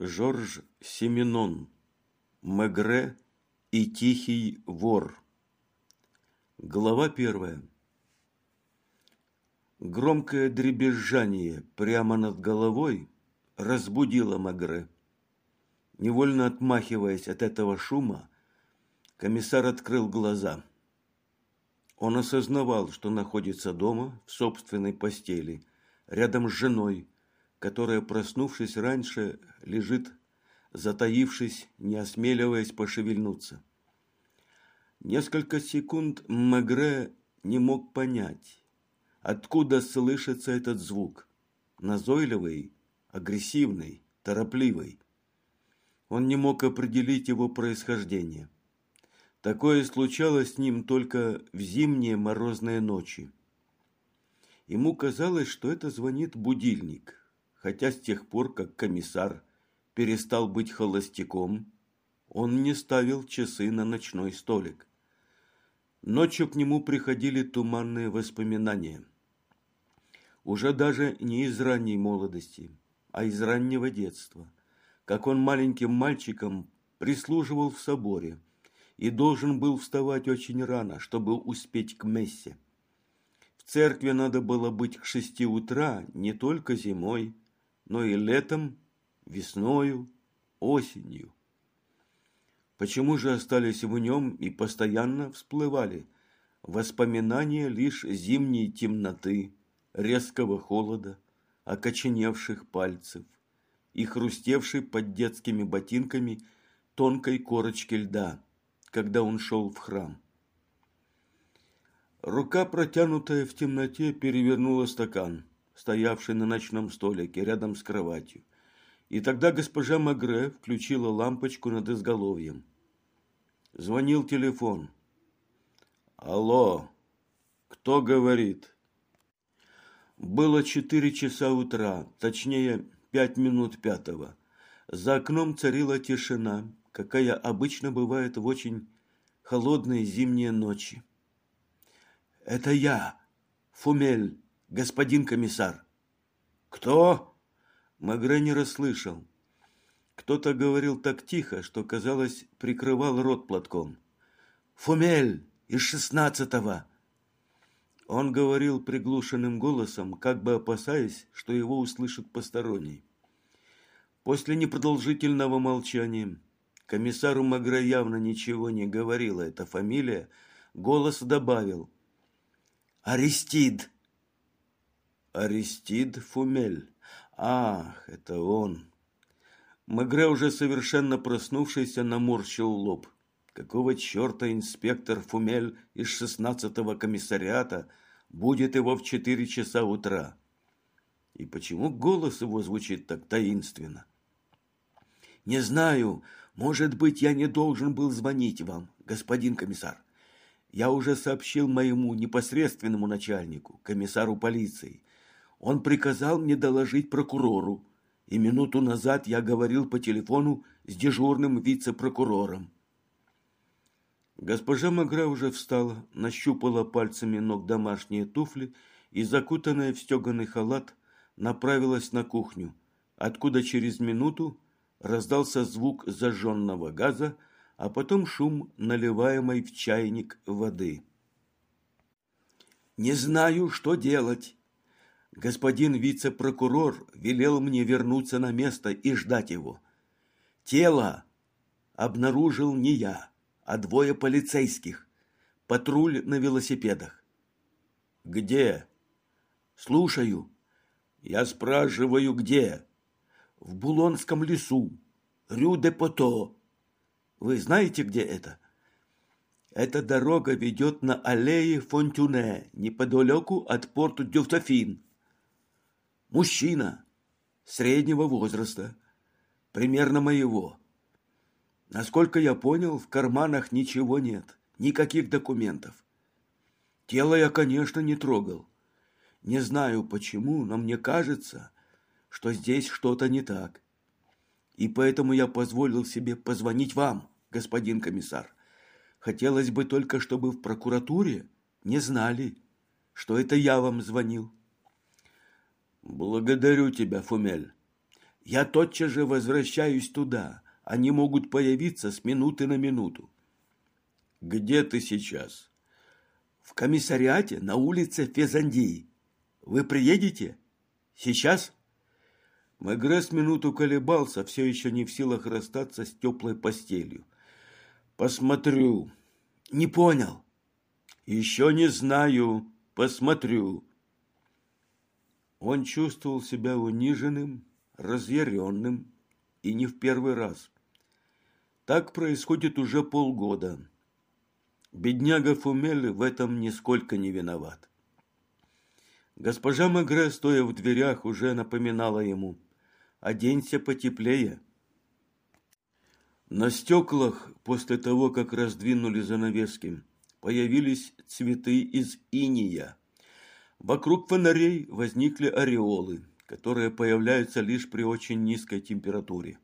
Жорж Семенон. Мегре и Тихий вор. Глава первая. Громкое дребезжание прямо над головой разбудило Магре. Невольно отмахиваясь от этого шума, комиссар открыл глаза. Он осознавал, что находится дома, в собственной постели, рядом с женой, которая, проснувшись раньше, лежит, затаившись, не осмеливаясь пошевельнуться. Несколько секунд Мегре не мог понять, откуда слышится этот звук. Назойливый, агрессивный, торопливый. Он не мог определить его происхождение. Такое случалось с ним только в зимние морозные ночи. Ему казалось, что это звонит будильник, хотя с тех пор, как комиссар перестал быть холостяком, он не ставил часы на ночной столик. Ночью к нему приходили туманные воспоминания. Уже даже не из ранней молодости, а из раннего детства, как он маленьким мальчиком прислуживал в соборе и должен был вставать очень рано, чтобы успеть к мессе. В церкви надо было быть к шести утра не только зимой, но и летом, весною, осенью. Почему же остались в нем и постоянно всплывали воспоминания лишь зимней темноты, резкого холода, окоченевших пальцев и хрустевшей под детскими ботинками тонкой корочки льда, когда он шел в храм. Рука, протянутая в темноте, перевернула стакан, стоявший на ночном столике рядом с кроватью. И тогда госпожа Магре включила лампочку над изголовьем. Звонил телефон. «Алло, кто говорит?» Было четыре часа утра, точнее, пять минут пятого. За окном царила тишина, какая обычно бывает в очень холодные зимние ночи. «Это я, Фумель, господин комиссар». «Кто?» Магре не расслышал. Кто-то говорил так тихо, что, казалось, прикрывал рот платком. «Фумель из шестнадцатого!» Он говорил приглушенным голосом, как бы опасаясь, что его услышат посторонний. После непродолжительного молчания комиссару Магре явно ничего не говорила эта фамилия, голос добавил Аристид. Аристид Фумель. Ах, это он. Мегре, уже совершенно проснувшийся, наморщил лоб. Какого черта инспектор Фумель из шестнадцатого комиссариата будет его в четыре часа утра? И почему голос его звучит так таинственно? Не знаю, может быть, я не должен был звонить вам, господин комиссар. Я уже сообщил моему непосредственному начальнику, комиссару полиции. Он приказал мне доложить прокурору, и минуту назад я говорил по телефону с дежурным вице-прокурором. Госпожа Магра уже встала, нащупала пальцами ног домашние туфли и, закутанная в стеганый халат, направилась на кухню, откуда через минуту раздался звук зажженного газа, а потом шум наливаемой в чайник воды. «Не знаю, что делать. Господин вице-прокурор велел мне вернуться на место и ждать его. Тело обнаружил не я, а двое полицейских. Патруль на велосипедах. Где? Слушаю. Я спрашиваю, где? В Булонском лесу. Рю-де-Пото. Вы знаете, где это? Эта дорога ведет на аллее Фонтюне, неподалеку от порта Дюфтофин. Мужчина, среднего возраста, примерно моего. Насколько я понял, в карманах ничего нет, никаких документов. Тело я, конечно, не трогал. Не знаю почему, но мне кажется, что здесь что-то не так. И поэтому я позволил себе позвонить вам господин комиссар. Хотелось бы только, чтобы в прокуратуре не знали, что это я вам звонил. Благодарю тебя, Фумель. Я тотчас же возвращаюсь туда. Они могут появиться с минуты на минуту. Где ты сейчас? В комиссариате на улице Фезандии. Вы приедете? Сейчас? Мегре минуту колебался, все еще не в силах расстаться с теплой постелью. Посмотрю. Не понял. Еще не знаю. Посмотрю. Он чувствовал себя униженным, разъяренным и не в первый раз. Так происходит уже полгода. Бедняга Фумель в этом нисколько не виноват. Госпожа Мегре, стоя в дверях, уже напоминала ему «Оденься потеплее». На стеклах, после того, как раздвинули занавески, появились цветы из иния. Вокруг фонарей возникли ореолы, которые появляются лишь при очень низкой температуре.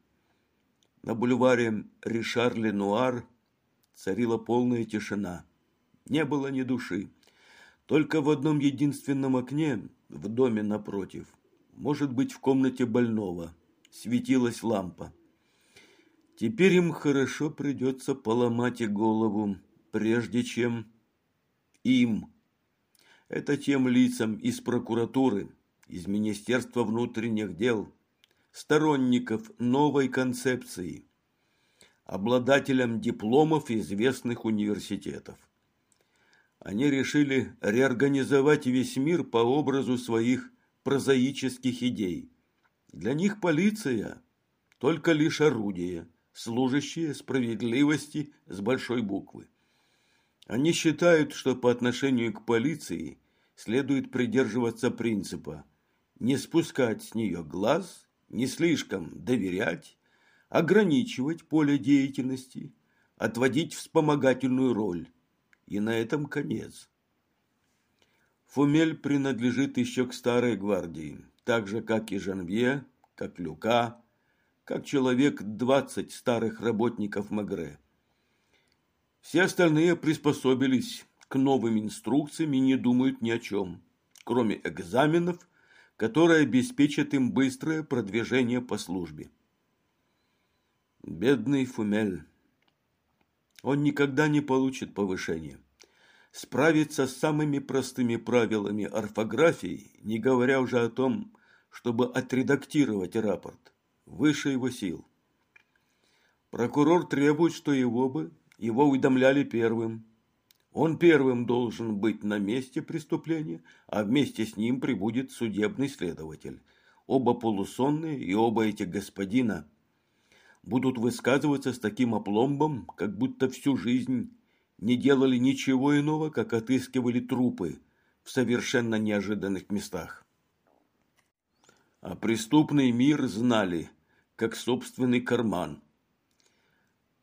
На бульваре Ришар-Ленуар царила полная тишина. Не было ни души. Только в одном единственном окне, в доме напротив, может быть, в комнате больного, светилась лампа. Теперь им хорошо придется поломать и голову, прежде чем им. Это тем лицам из прокуратуры, из Министерства внутренних дел, сторонников новой концепции, обладателям дипломов известных университетов. Они решили реорганизовать весь мир по образу своих прозаических идей. Для них полиция – только лишь орудие, служащее справедливости с большой буквы. Они считают, что по отношению к полиции следует придерживаться принципа не спускать с нее глаз, не слишком доверять, ограничивать поле деятельности, отводить вспомогательную роль. И на этом конец. Фумель принадлежит еще к старой гвардии, так же, как и Жанвье, как Люка, как человек двадцать старых работников Магре. Все остальные приспособились к новым инструкциям и не думают ни о чем, кроме экзаменов, которые обеспечат им быстрое продвижение по службе. Бедный Фумель. Он никогда не получит повышения. Справиться с самыми простыми правилами орфографии, не говоря уже о том, чтобы отредактировать рапорт, выше его сил. Прокурор требует, что его бы его уведомляли первым. Он первым должен быть на месте преступления, а вместе с ним прибудет судебный следователь. Оба полусонные и оба этих господина – будут высказываться с таким опломбом, как будто всю жизнь не делали ничего иного, как отыскивали трупы в совершенно неожиданных местах. А преступный мир знали, как собственный карман.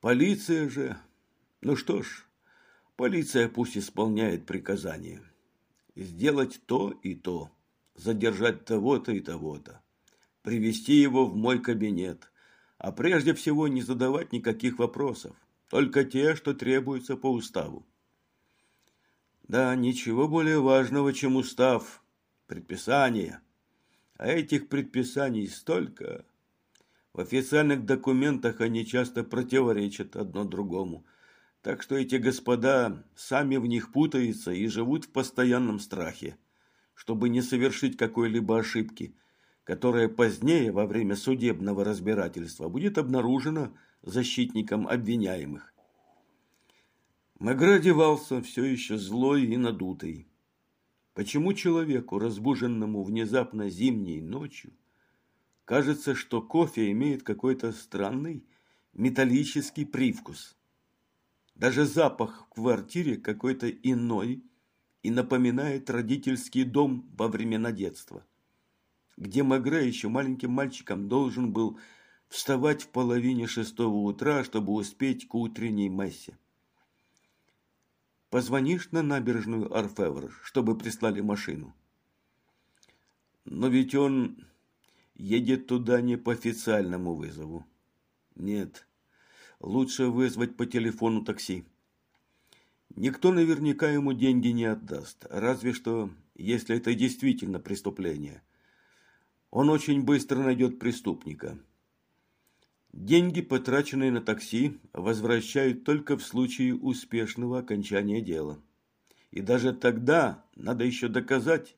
Полиция же... Ну что ж, полиция пусть исполняет приказания. Сделать то и то, задержать того-то и того-то, привести его в мой кабинет – а прежде всего не задавать никаких вопросов, только те, что требуются по уставу. Да, ничего более важного, чем устав, предписания. А этих предписаний столько. В официальных документах они часто противоречат одно другому. Так что эти господа сами в них путаются и живут в постоянном страхе, чтобы не совершить какой-либо ошибки – которое позднее во время судебного разбирательства будет обнаружено защитником обвиняемых. Мегре одевался все еще злой и надутый. Почему человеку, разбуженному внезапно зимней ночью, кажется, что кофе имеет какой-то странный металлический привкус? Даже запах в квартире какой-то иной и напоминает родительский дом во времена детства где Магре еще маленьким мальчиком должен был вставать в половине шестого утра, чтобы успеть к утренней массе. Позвонишь на набережную Арфевр, чтобы прислали машину. Но ведь он едет туда не по официальному вызову. Нет, лучше вызвать по телефону такси. Никто наверняка ему деньги не отдаст, разве что, если это действительно преступление – Он очень быстро найдет преступника. Деньги, потраченные на такси, возвращают только в случае успешного окончания дела. И даже тогда надо еще доказать,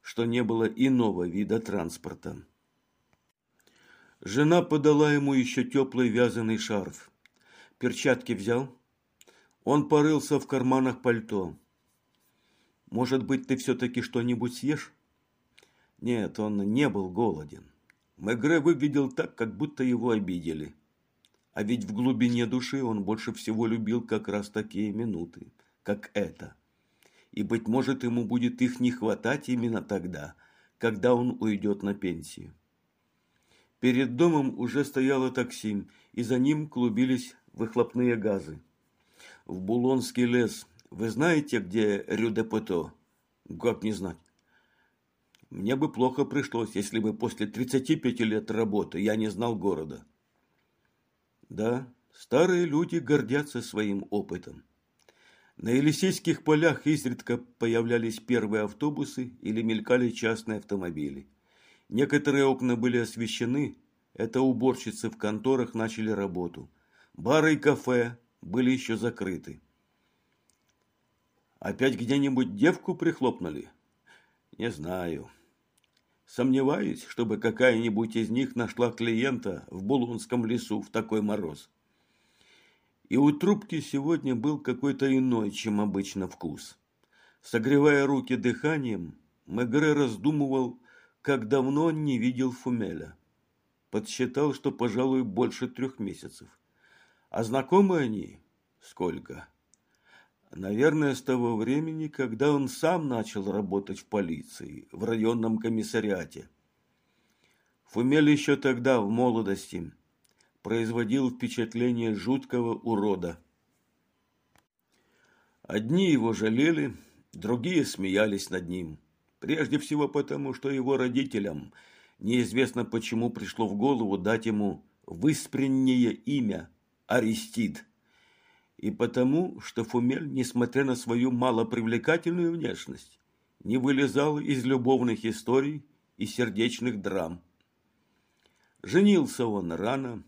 что не было иного вида транспорта. Жена подала ему еще теплый вязаный шарф. Перчатки взял. Он порылся в карманах пальто. «Может быть, ты все-таки что-нибудь съешь?» Нет, он не был голоден. Мегре выглядел так, как будто его обидели. А ведь в глубине души он больше всего любил как раз такие минуты, как это. И, быть может, ему будет их не хватать именно тогда, когда он уйдет на пенсию. Перед домом уже стояло такси, и за ним клубились выхлопные газы. В Булонский лес. Вы знаете, где Рю-де-Пото? Как не знать? Мне бы плохо пришлось, если бы после 35 лет работы я не знал города. Да, старые люди гордятся своим опытом. На Елисейских полях изредка появлялись первые автобусы или мелькали частные автомобили. Некоторые окна были освещены, это уборщицы в конторах начали работу. Бары и кафе были еще закрыты. Опять где-нибудь девку прихлопнули? Не знаю. Сомневаюсь, чтобы какая-нибудь из них нашла клиента в Булонском лесу в такой мороз. И у трубки сегодня был какой-то иной, чем обычно вкус. Согревая руки дыханием, Мегре раздумывал, как давно он не видел Фумеля. Подсчитал, что, пожалуй, больше трех месяцев. А знакомы они? Сколько? Наверное, с того времени, когда он сам начал работать в полиции, в районном комиссариате. Фумель еще тогда, в молодости, производил впечатление жуткого урода. Одни его жалели, другие смеялись над ним. Прежде всего потому, что его родителям неизвестно почему пришло в голову дать ему выспреннее имя Аристид – и потому, что Фумель, несмотря на свою малопривлекательную внешность, не вылезал из любовных историй и сердечных драм. Женился он рано,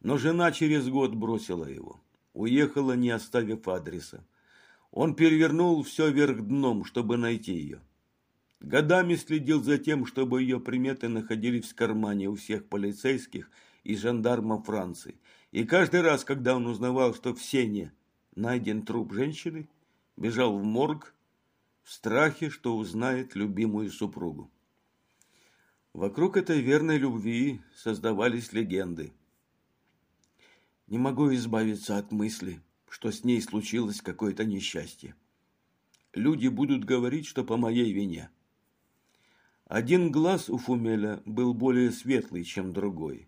но жена через год бросила его, уехала, не оставив адреса. Он перевернул все вверх дном, чтобы найти ее. Годами следил за тем, чтобы ее приметы находились в кармане у всех полицейских и жандармов Франции – и каждый раз, когда он узнавал, что в сене найден труп женщины, бежал в морг в страхе, что узнает любимую супругу. Вокруг этой верной любви создавались легенды. Не могу избавиться от мысли, что с ней случилось какое-то несчастье. Люди будут говорить, что по моей вине. Один глаз у Фумеля был более светлый, чем другой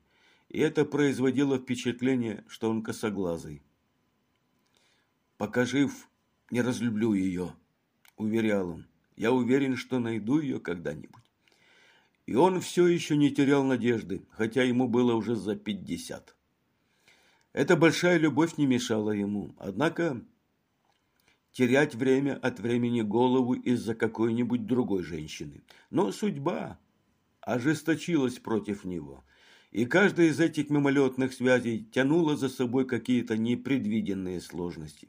и это производило впечатление, что он косоглазый. «Пока жив, не разлюблю ее», – уверял он. «Я уверен, что найду ее когда-нибудь». И он все еще не терял надежды, хотя ему было уже за пятьдесят. Эта большая любовь не мешала ему, однако терять время от времени голову из-за какой-нибудь другой женщины. Но судьба ожесточилась против него – и каждая из этих мимолетных связей тянула за собой какие-то непредвиденные сложности.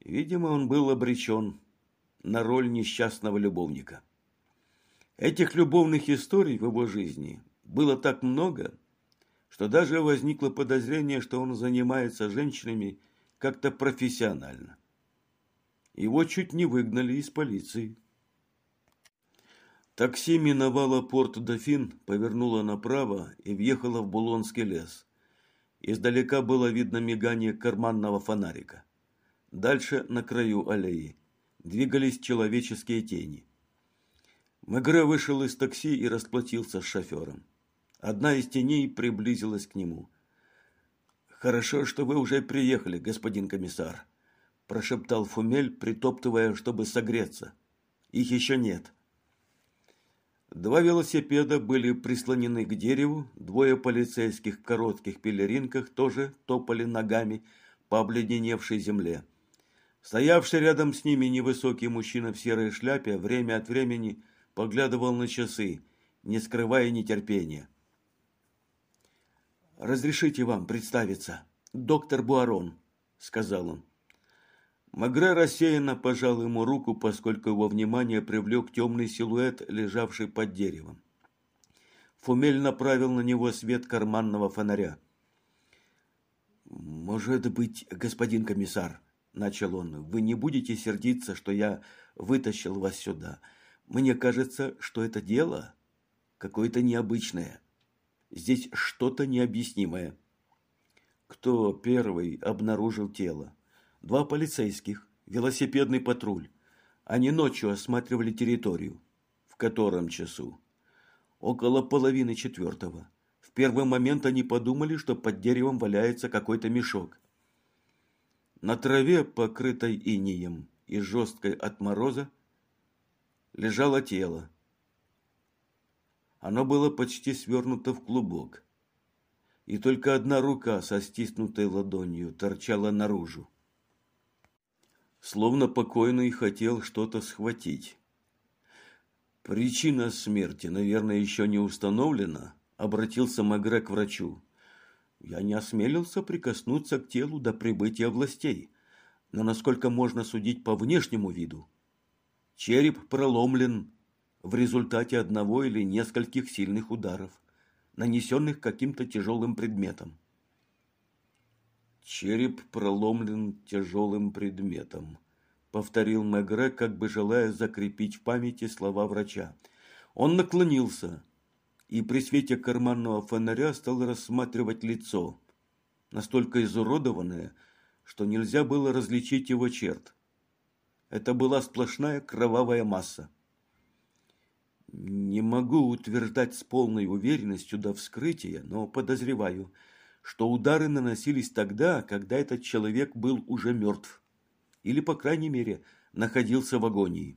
Видимо, он был обречен на роль несчастного любовника. Этих любовных историй в его жизни было так много, что даже возникло подозрение, что он занимается женщинами как-то профессионально. Его чуть не выгнали из полиции. Такси миновало порт Дофин, повернуло направо и въехало в Булонский лес. Издалека было видно мигание карманного фонарика. Дальше, на краю аллеи, двигались человеческие тени. Мегре вышел из такси и расплатился с шофером. Одна из теней приблизилась к нему. «Хорошо, что вы уже приехали, господин комиссар», – прошептал Фумель, притоптывая, чтобы согреться. «Их еще нет». Два велосипеда были прислонены к дереву, двое полицейских в коротких пелеринках тоже топали ногами по обледеневшей земле. Стоявший рядом с ними невысокий мужчина в серой шляпе время от времени поглядывал на часы, не скрывая нетерпения. «Разрешите вам представиться, доктор Буарон», — сказал он. Магре рассеянно пожал ему руку, поскольку его внимание привлек темный силуэт, лежавший под деревом. Фумель направил на него свет карманного фонаря. «Может быть, господин комиссар», — начал он, — «вы не будете сердиться, что я вытащил вас сюда. Мне кажется, что это дело какое-то необычное. Здесь что-то необъяснимое». Кто первый обнаружил тело? Два полицейских, велосипедный патруль. Они ночью осматривали территорию. В котором часу? Около половины четвертого. В первый момент они подумали, что под деревом валяется какой-то мешок. На траве, покрытой инеем и жесткой от мороза, лежало тело. Оно было почти свернуто в клубок, и только одна рука со стиснутой ладонью торчала наружу словно покойный хотел что-то схватить. Причина смерти, наверное, еще не установлена, обратился Магре к врачу. Я не осмелился прикоснуться к телу до прибытия властей, но насколько можно судить по внешнему виду, череп проломлен в результате одного или нескольких сильных ударов, нанесенных каким-то тяжелым предметом. Череп проломлен тяжелым предметом, повторил Мегре, как бы желая закрепить в памяти слова врача. Он наклонился и при свете карманного фонаря стал рассматривать лицо, настолько изуродованное, что нельзя было различить его черт. Это была сплошная кровавая масса. Не могу утверждать с полной уверенностью до вскрытия, но подозреваю – что удары наносились тогда, когда этот человек был уже мертв. Или, по крайней мере, находился в агонии.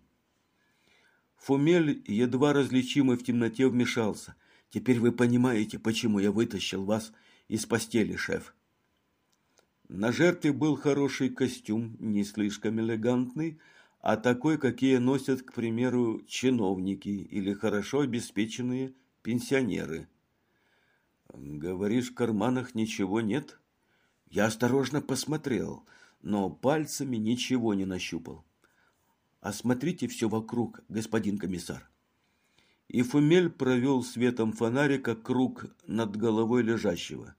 Фумель, едва различимый в темноте, вмешался. «Теперь вы понимаете, почему я вытащил вас из постели, шеф». На жертве был хороший костюм, не слишком элегантный, а такой, какие носят, к примеру, чиновники или хорошо обеспеченные пенсионеры – Говоришь, в карманах ничего нет? Я осторожно посмотрел, но пальцами ничего не нащупал. Осмотрите все вокруг, господин комиссар. И Фумель провел светом фонарика круг над головой лежащего.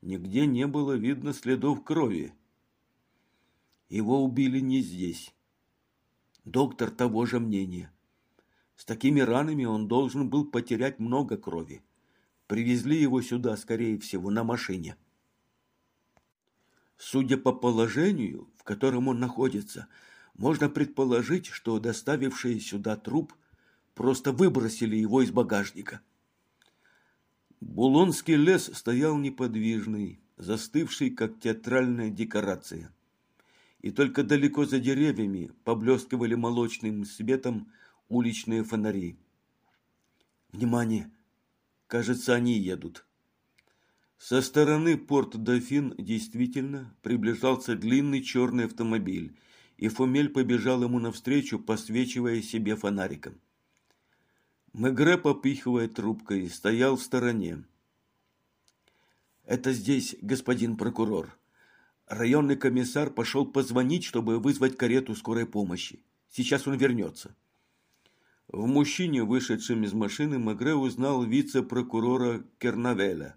Нигде не было видно следов крови. Его убили не здесь. Доктор того же мнения. С такими ранами он должен был потерять много крови. Привезли его сюда, скорее всего, на машине. Судя по положению, в котором он находится, можно предположить, что доставившие сюда труп просто выбросили его из багажника. Булонский лес стоял неподвижный, застывший, как театральная декорация. И только далеко за деревьями поблескивали молочным светом уличные фонари. «Внимание!» Кажется, они едут. Со стороны порт-Дофин действительно приближался длинный черный автомобиль, и Фомель побежал ему навстречу, посвечивая себе фонариком. Мегре, попихивая трубкой, стоял в стороне. «Это здесь, господин прокурор. Районный комиссар пошел позвонить, чтобы вызвать карету скорой помощи. Сейчас он вернется». В мужчине, вышедшем из машины, Магре узнал вице-прокурора Кернавеля.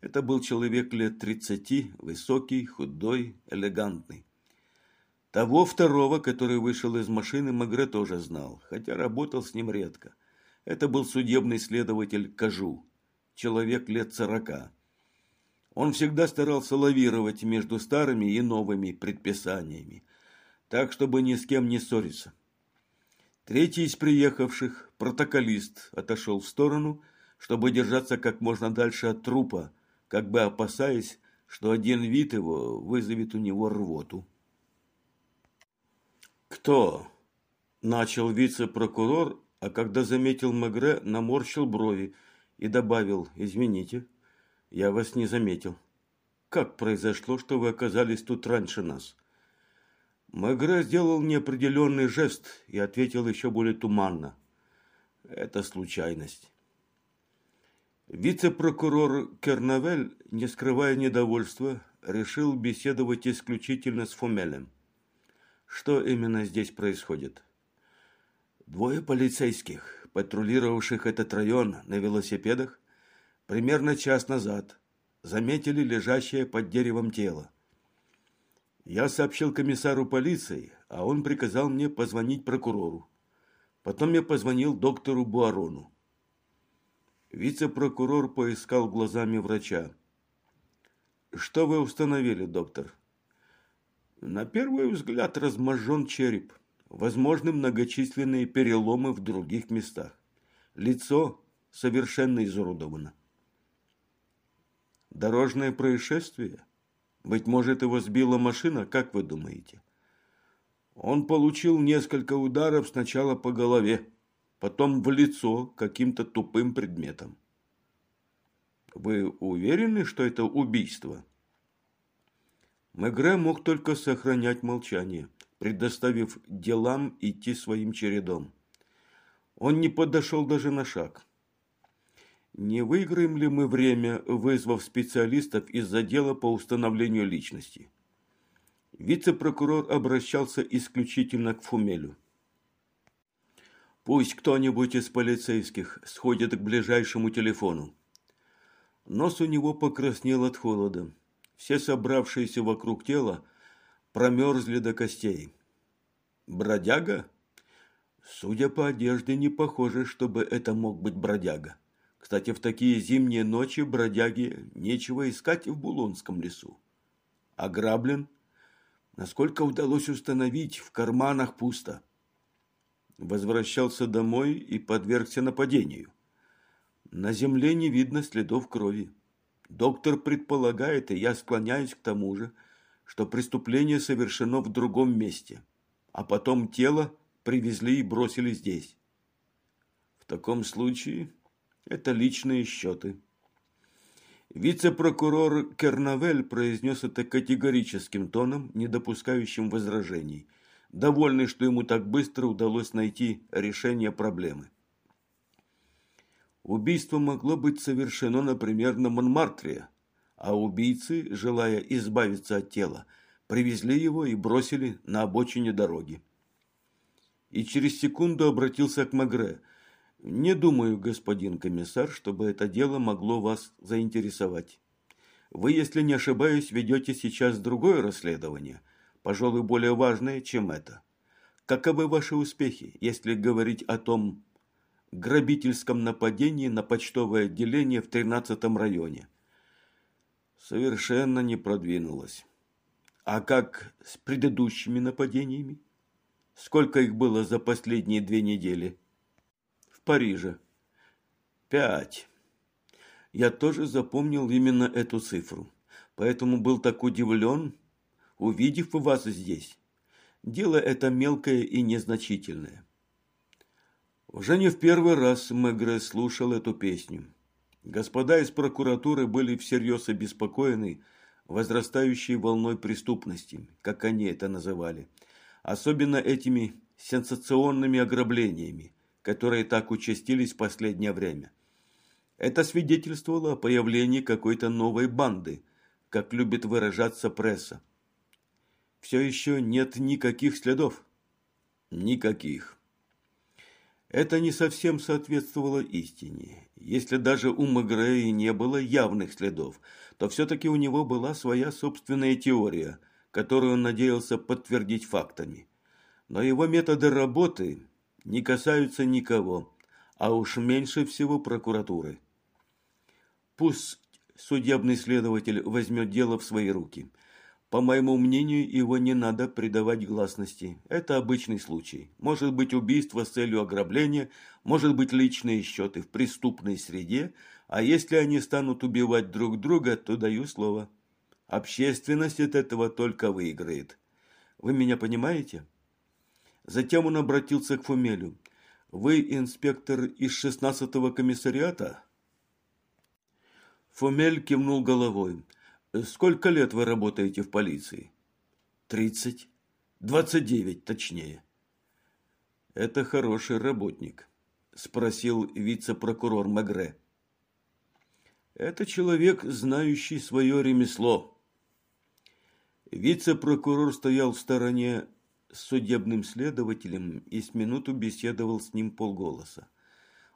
Это был человек лет тридцати, высокий, худой, элегантный. Того второго, который вышел из машины, Магре тоже знал, хотя работал с ним редко. Это был судебный следователь Кажу, человек лет сорока. Он всегда старался лавировать между старыми и новыми предписаниями, так, чтобы ни с кем не ссориться. Третий из приехавших, протоколист, отошел в сторону, чтобы держаться как можно дальше от трупа, как бы опасаясь, что один вид его вызовет у него рвоту. «Кто?» – начал вице-прокурор, а когда заметил Магре, наморщил брови и добавил «Извините, я вас не заметил. Как произошло, что вы оказались тут раньше нас?» Мегре сделал неопределенный жест и ответил еще более туманно. это случайность. Вице-прокурор Кернавель, не скрывая недовольства, решил беседовать исключительно с Фумелем. Что именно здесь происходит? Двое полицейских, патрулировавших этот район на велосипедах, примерно час назад заметили лежащее под деревом тело. Я сообщил комиссару полиции, а он приказал мне позвонить прокурору. Потом я позвонил доктору Буарону. Вице-прокурор поискал глазами врача. «Что вы установили, доктор?» «На первый взгляд разможжен череп. Возможны многочисленные переломы в других местах. Лицо совершенно изуродовано». «Дорожное происшествие? Быть может, его сбила машина, как вы думаете?» Он получил несколько ударов сначала по голове, потом в лицо каким-то тупым предметом. Вы уверены, что это убийство? Мегре мог только сохранять молчание, предоставив делам идти своим чередом. Он не подошел даже на шаг. Не выиграем ли мы время, вызвав специалистов из-за дела по установлению личности? Вице-прокурор обращался исключительно к Фумелю. Пусть кто-нибудь из полицейских сходит к ближайшему телефону. Нос у него покраснел от холода. Все собравшиеся вокруг тела промерзли до костей. Бродяга? Судя по одежде, не похоже, чтобы это мог быть бродяга. Кстати, в такие зимние ночи бродяги нечего искать в Булонском лесу. Ограблен? Насколько удалось установить, в карманах пусто. Возвращался домой и подвергся нападению. На земле не видно следов крови. Доктор предполагает, и я склоняюсь к тому же, что преступление совершено в другом месте, а потом тело привезли и бросили здесь. В таком случае это личные счеты. Вице-прокурор Кернавель произнес это категорическим тоном, не допускающим возражений, довольный, что ему так быстро удалось найти решение проблемы. Убийство могло быть совершено, например, на Монмартре, а убийцы, желая избавиться от тела, привезли его и бросили на обочине дороги. И через секунду обратился к Магре – не думаю, господин комиссар, чтобы это дело могло вас заинтересовать. Вы, если не ошибаюсь, ведете сейчас другое расследование, пожалуй, более важное, чем это. Каковы ваши успехи, если говорить о том грабительском нападении на почтовое отделение в 13 районе? Совершенно не продвинулось. А как с предыдущими нападениями? Сколько их было за последние две недели? Париже. Пять. Я тоже запомнил именно эту цифру, поэтому был так удивлен, увидев вас здесь. Дело это мелкое и незначительное. Уже не в первый раз Мегре слушал эту песню. Господа из прокуратуры были всерьез обеспокоены возрастающей волной преступности, как они это называли, особенно этими сенсационными ограблениями, которые так участились в последнее время. Это свидетельствовало о появлении какой-то новой банды, как любит выражаться пресса. Все еще нет никаких следов. Никаких. Это не совсем соответствовало истине. Если даже у Магреи не было явных следов, то все-таки у него была своя собственная теория, которую он надеялся подтвердить фактами. Но его методы работы не касаются никого, а уж меньше всего прокуратуры. Пусть судебный следователь возьмет дело в свои руки. По моему мнению, его не надо придавать гласности. Это обычный случай. Может быть убийство с целью ограбления, может быть личные счеты в преступной среде, а если они станут убивать друг друга, то даю слово. Общественность от этого только выиграет. Вы меня понимаете? Затем он обратился к Фумелю. «Вы инспектор из шестнадцатого комиссариата?» Фумель кивнул головой. «Сколько лет вы работаете в полиции?» «Тридцать. Двадцать девять, точнее». «Это хороший работник. спросил вице-прокурор Магре. Это человек, знающий свое ремесло. Вице-прокурор стоял в стороне с судебным следователем и с минуту беседовал с ним полголоса.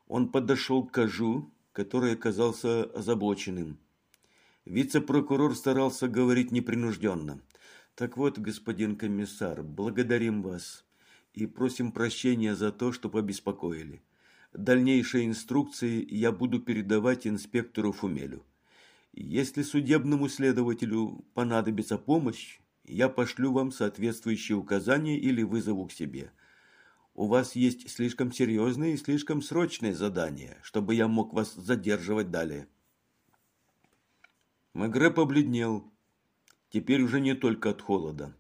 Он подошел к Кажу, который оказался озабоченным. Вице-прокурор старался говорить непринужденно. «Так вот, господин комиссар, благодарим вас и просим прощения за то, что побеспокоили. Дальнейшие инструкции я буду передавать инспектору Фумелю. Если судебному следователю понадобится помощь, я пошлю вам соответствующие указания или вызову к себе. У вас есть слишком серьезные и слишком срочные задания, чтобы я мог вас задерживать далее. Мегре побледнел, теперь уже не только от холода.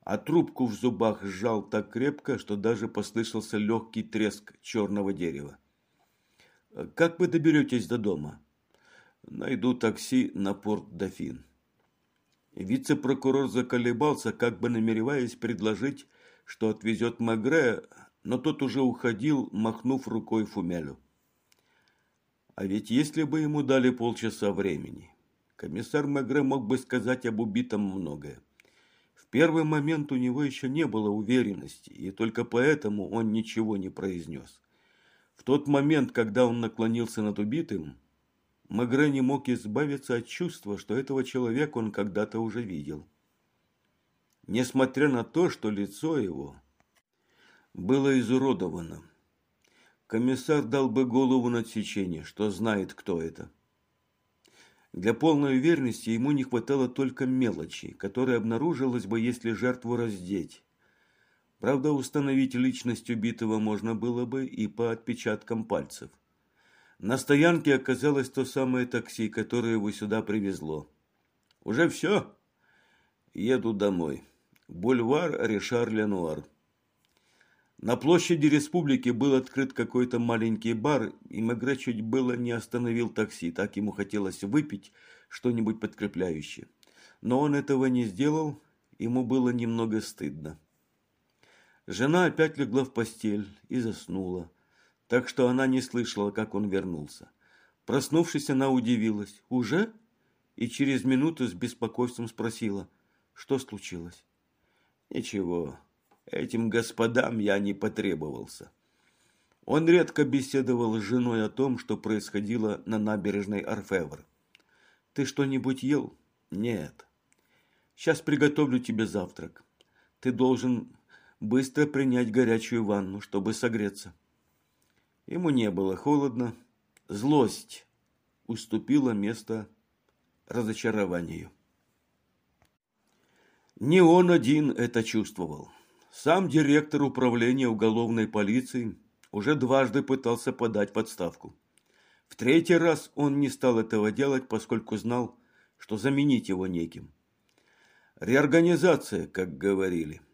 А трубку в зубах сжал так крепко, что даже послышался легкий треск черного дерева. «Как вы доберетесь до дома?» «Найду такси на порт Дофин». Вице-прокурор заколебался, как бы намереваясь предложить, что отвезет Магре, но тот уже уходил, махнув рукой Фумелю. А ведь если бы ему дали полчаса времени, комиссар Магре мог бы сказать об убитом многое. В первый момент у него еще не было уверенности, и только поэтому он ничего не произнес. В тот момент, когда он наклонился над убитым, Магре не мог избавиться от чувства, что этого человека он когда-то уже видел. Несмотря на то, что лицо его было изуродовано, комиссар дал бы голову на отсечение, что знает, кто это. Для полной уверенности ему не хватало только мелочи, которая обнаружилась бы, если жертву раздеть. Правда, установить личность убитого можно было бы и по отпечаткам пальцев. На стоянке оказалось то самое такси, которое его сюда привезло. Уже все? Еду домой. Бульвар Ришар-Ленуар. На площади республики был открыт какой-то маленький бар, и Мегре чуть было не остановил такси, так ему хотелось выпить что-нибудь подкрепляющее. Но он этого не сделал, ему было немного стыдно. Жена опять легла в постель и заснула так что она не слышала, как он вернулся. Проснувшись, она удивилась. «Уже?» И через минуту с беспокойством спросила, что случилось. «Ничего, этим господам я не потребовался». Он редко беседовал с женой о том, что происходило на набережной Орфевр. «Ты что-нибудь ел?» «Нет». «Сейчас приготовлю тебе завтрак. Ты должен быстро принять горячую ванну, чтобы согреться». Ему не было холодно. Злость уступила место разочарованию. Не он один это чувствовал. Сам директор управления уголовной полиции уже дважды пытался подать подставку. В третий раз он не стал этого делать, поскольку знал, что заменить его неким. Реорганизация, как говорили –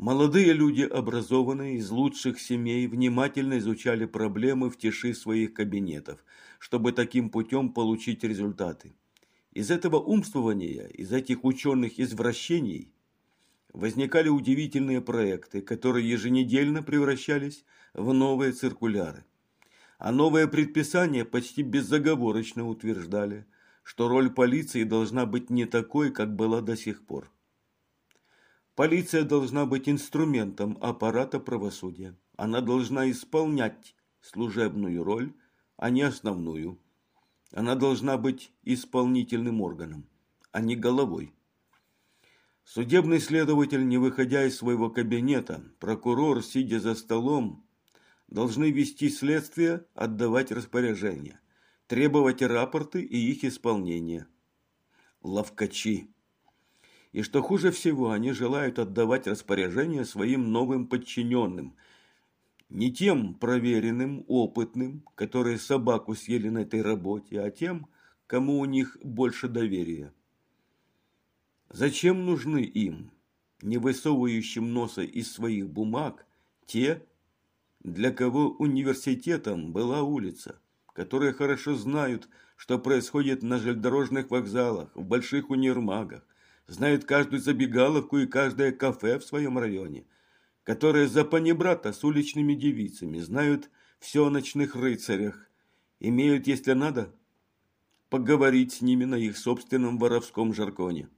Молодые люди, образованные из лучших семей, внимательно изучали проблемы в тиши своих кабинетов, чтобы таким путем получить результаты. Из этого умствования, из этих ученых извращений возникали удивительные проекты, которые еженедельно превращались в новые циркуляры. А новые предписания почти безоговорочно утверждали, что роль полиции должна быть не такой, как была до сих пор. Полиция должна быть инструментом аппарата правосудия. Она должна исполнять служебную роль, а не основную. Она должна быть исполнительным органом, а не головой. Судебный следователь, не выходя из своего кабинета, прокурор, сидя за столом, должны вести следствие, отдавать распоряжения, требовать рапорты и их исполнение. Ловкачи и что хуже всего, они желают отдавать распоряжения своим новым подчиненным, не тем проверенным, опытным, которые собаку съели на этой работе, а тем, кому у них больше доверия. Зачем нужны им, не высовывающим носа из своих бумаг, те, для кого университетом была улица, которые хорошо знают, что происходит на железнодорожных вокзалах, в больших универмагах, знают каждую забегаловку и каждое кафе в своем районе. которые за панибрата с уличными девицами знают все о ночных рыцарях, имеют, если надо, поговорить с ними на их собственном воровском жаргоне.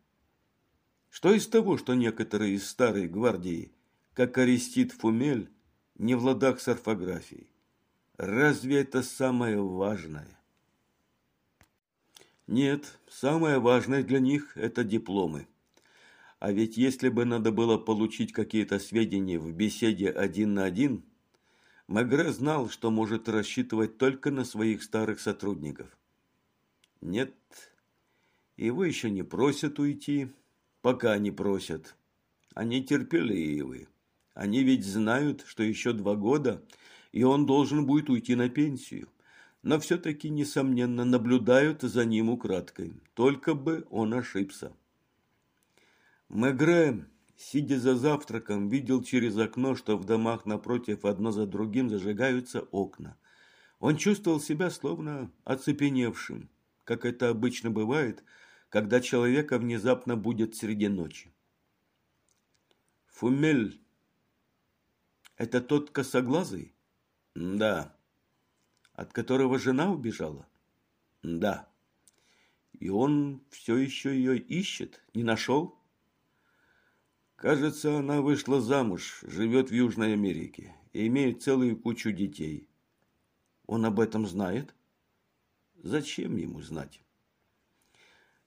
Что из того, что некоторые из старой гвардии, как Арестит Фумель, не в ладах с орфографией? Разве это самое важное? Нет, самое важное для них – это дипломы. А ведь если бы надо было получить какие-то сведения в беседе один на один, Мегре знал, что может рассчитывать только на своих старых сотрудников. Нет, его еще не просят уйти, пока не просят. Они терпеливы. Они ведь знают, что еще два года, и он должен будет уйти на пенсию. Но все-таки, несомненно, наблюдают за ним украдкой. Только бы он ошибся. Мегре, сидя за завтраком, видел через окно, что в домах напротив одно за другим зажигаются окна. Он чувствовал себя словно оцепеневшим, как это обычно бывает, когда человека внезапно будет среди ночи. Фумель – это тот косоглазый? Да. От которого жена убежала? Да. И он все еще ее ищет, не нашел? Кажется, она вышла замуж, живет в Южной Америке и имеет целую кучу детей. Он об этом знает? Зачем ему знать?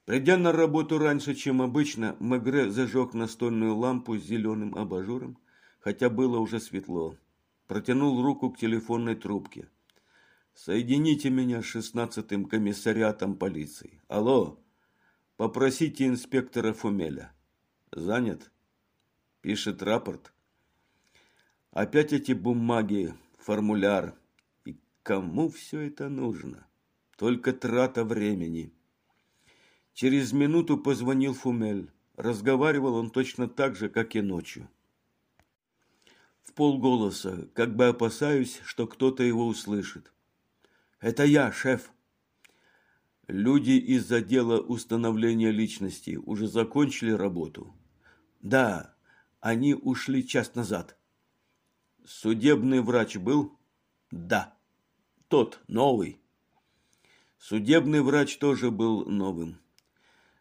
Придя на работу раньше, чем обычно, Мегре зажег настольную лампу с зеленым абажуром, хотя было уже светло. Протянул руку к телефонной трубке. «Соедините меня с шестнадцатым комиссариатом полиции. Алло, попросите инспектора Фумеля. Занят?» пишет рапорт. Опять эти бумаги, формуляр. И кому все это нужно? Только трата времени. Через минуту позвонил Фумель. Разговаривал он точно так же, как и ночью. В полголоса, как бы опасаюсь, что кто-то его услышит. «Это я, шеф!» Люди из отдела установления личности уже закончили работу. Да, они ушли час назад. Судебный врач был? Да. Тот, новый. Судебный врач тоже был новым.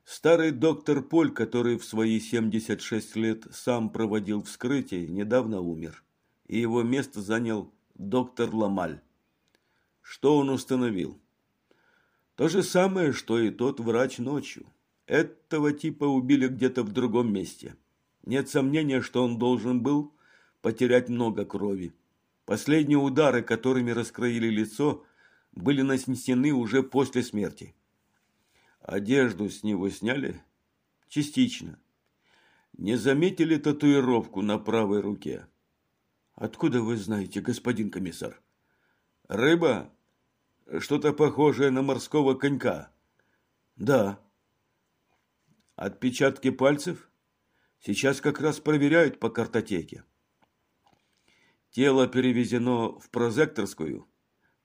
Старый доктор Поль, который в свои 76 лет сам проводил вскрытие, недавно умер. И его место занял доктор Ламаль. Что он установил? То же самое, что и тот врач ночью. Этого типа убили где-то в другом месте. Нет сомнения, что он должен был потерять много крови. Последние удары, которыми раскроили лицо, были нанесены уже после смерти. Одежду с него сняли? Частично. Не заметили татуировку на правой руке? Откуда вы знаете, господин комиссар? Рыба? Что-то похожее на морского конька. Да. Отпечатки пальцев? Сейчас как раз проверяют по картотеке. Тело перевезено в прозекторскую.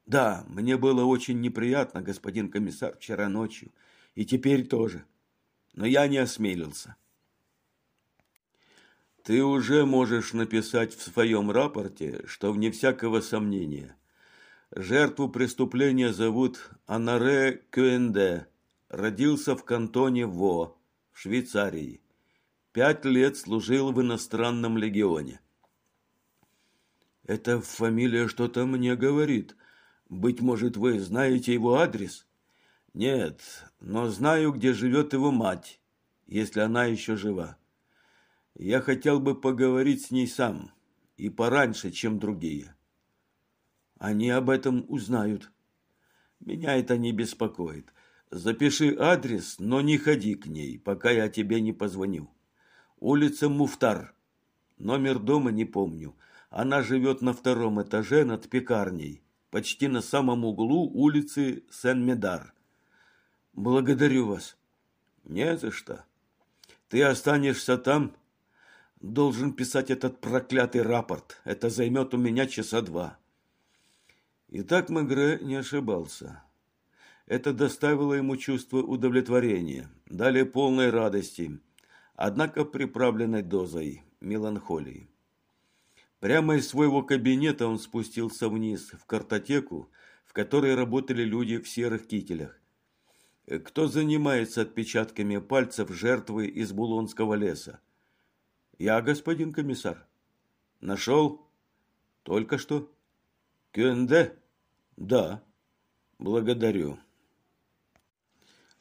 Да, мне было очень неприятно, господин комиссар, вчера ночью. И теперь тоже. Но я не осмелился. Ты уже можешь написать в своем рапорте, что вне всякого сомнения. Жертву преступления зовут Анаре Кюэнде. Родился в кантоне Во, в Швейцарии. Пять лет служил в иностранном легионе. Эта фамилия что-то мне говорит. Быть может, вы знаете его адрес? Нет, но знаю, где живет его мать, если она еще жива. Я хотел бы поговорить с ней сам, и пораньше, чем другие. Они об этом узнают. Меня это не беспокоит. Запиши адрес, но не ходи к ней, пока я тебе не позвоню. Улица Муфтар. Номер дома не помню. Она живет на втором этаже над пекарней, почти на самом углу улицы Сен-Медар. Благодарю вас. Не за что. Ты останешься там? Должен писать этот проклятый рапорт. Это займет у меня часа два. И так Мегре не ошибался. Это доставило ему чувство удовлетворения, далее полной радости – однако приправленной дозой меланхолии. Прямо из своего кабинета он спустился вниз, в картотеку, в которой работали люди в серых кителях. Кто занимается отпечатками пальцев жертвы из Булонского леса? Я, господин комиссар. Нашел? Только что? Кюнде? Да. Благодарю.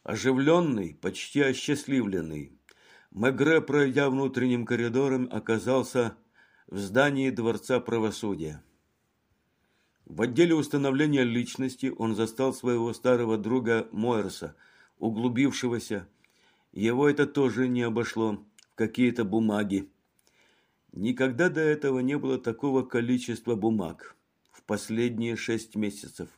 Оживленный, почти осчастливленный, Мегре, пройдя внутренним коридором, оказался в здании Дворца правосудия. В отделе установления личности он застал своего старого друга Мойерса, углубившегося. Его это тоже не обошло в какие-то бумаги. Никогда до этого не было такого количества бумаг последние шесть месяцев.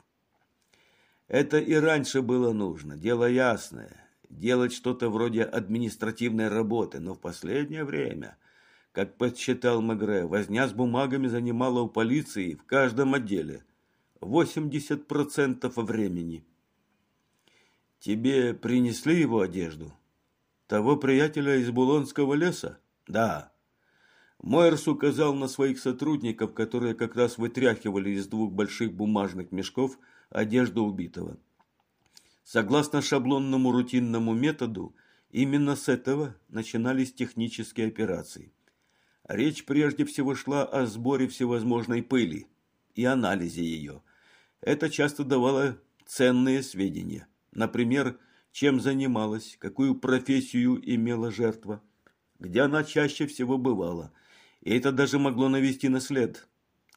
Это и раньше было нужно, дело ясное, делать что-то вроде административной работы, но в последнее время – как подсчитал Мегре, возня с бумагами занимала у полиции в каждом отделе 80% времени. Тебе принесли его одежду? Того приятеля из Булонского леса? Да. Мойерс указал на своих сотрудников, которые как раз вытряхивали из двух больших бумажных мешков одежду убитого. Согласно шаблонному рутинному методу, именно с этого начинались технические операции. Речь прежде всего шла о сборе всевозможной пыли и анализе ее. Это часто давало ценные сведения. Например, чем занималась, какую профессию имела жертва, где она чаще всего бывала. И это даже могло навести на след,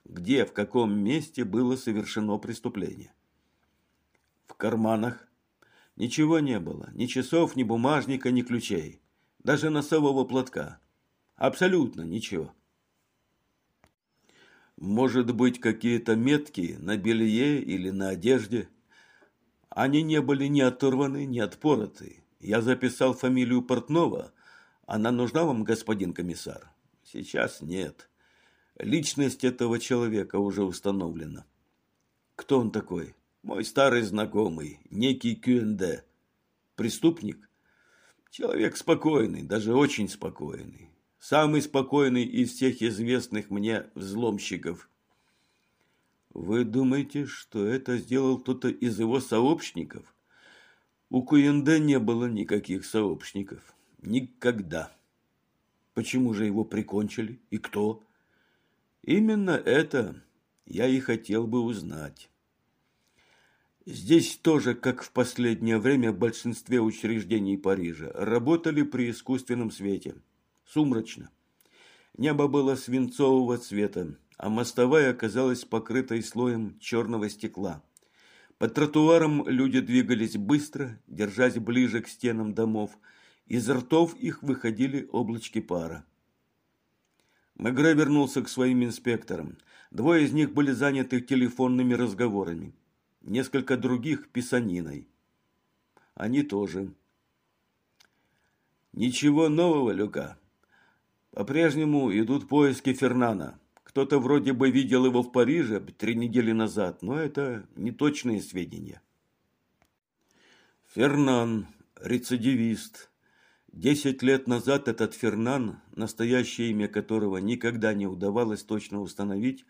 где, в каком месте было совершено преступление. В карманах ничего не было, ни часов, ни бумажника, ни ключей, даже носового платка. Абсолютно ничего. Может быть, какие-то метки на белье или на одежде. Они не были ни оторваны, ни отпороты. Я записал фамилию Портнова. Она нужна вам, господин комиссар? Сейчас нет. Личность этого человека уже установлена. Кто он такой? Мой старый знакомый, некий Кюэнде. Преступник? Человек спокойный, даже очень спокойный самый спокойный из всех известных мне взломщиков. Вы думаете, что это сделал кто-то из его сообщников? У Куенде не было никаких сообщников. Никогда. Почему же его прикончили? И кто? Именно это я и хотел бы узнать. Здесь тоже, как в последнее время в большинстве учреждений Парижа, работали при искусственном свете – сумрачно. Небо было свинцового цвета, а мостовая оказалась покрытой слоем черного стекла. По тротуарам люди двигались быстро, держась ближе к стенам домов. Из ртов их выходили облачки пара. Мегре вернулся к своим инспекторам. Двое из них были заняты телефонными разговорами. Несколько других – писаниной. Они тоже. «Ничего нового, Люка?» По-прежнему идут поиски Фернана. Кто-то вроде бы видел его в Париже три недели назад, но это неточные сведения. Фернан, рецидивист. Десять лет назад этот Фернан, настоящее имя которого никогда не удавалось точно установить,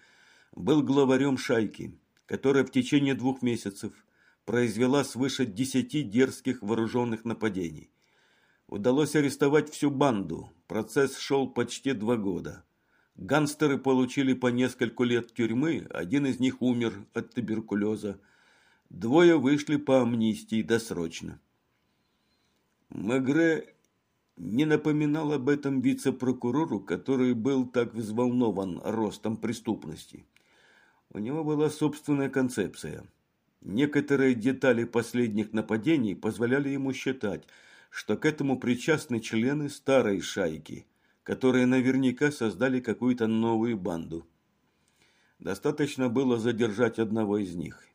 был главарем шайки, которая в течение двух месяцев произвела свыше десяти дерзких вооруженных нападений – Удалось арестовать всю банду. Процесс шел почти два года. Гангстеры получили по нескольку лет тюрьмы, один из них умер от туберкулеза. Двое вышли по амнистии досрочно. Мегре не напоминал об этом вице-прокурору, который был так взволнован ростом преступности. У него была собственная концепция. Некоторые детали последних нападений позволяли ему считать – что к этому причастны члены старой шайки, которые наверняка создали какую-то новую банду. Достаточно было задержать одного из них.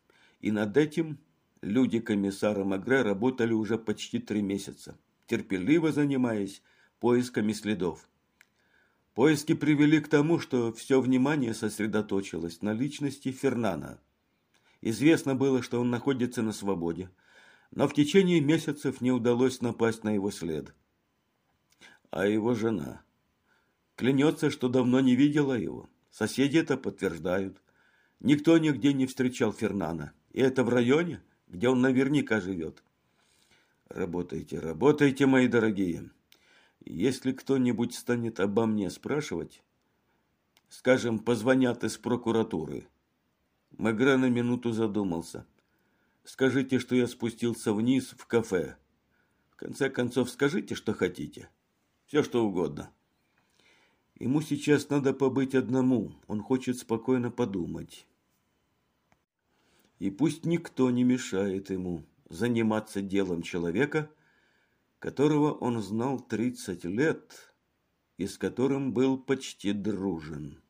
И над этим люди комиссара Магре работали уже почти три месяца, терпеливо занимаясь поисками следов. Поиски привели к тому, что все внимание сосредоточилось на личности Фернана. Известно было, что он находится на свободе, но в течение месяцев не удалось напасть на его след. А его жена клянется, что давно не видела его. Соседи это подтверждают. Никто нигде не встречал Фернана. И это в районе, где он наверняка живет. Работайте, работайте, мои дорогие. Если кто-нибудь станет обо мне спрашивать, скажем, позвонят из прокуратуры. Мегре на минуту задумался. Скажите, что я спустился вниз в кафе. В конце концов, скажите, что хотите. Все, что угодно. Ему сейчас надо побыть одному. Он хочет спокойно подумать. И пусть никто не мешает ему заниматься делом человека, которого он знал тридцать лет и с которым был почти дружен.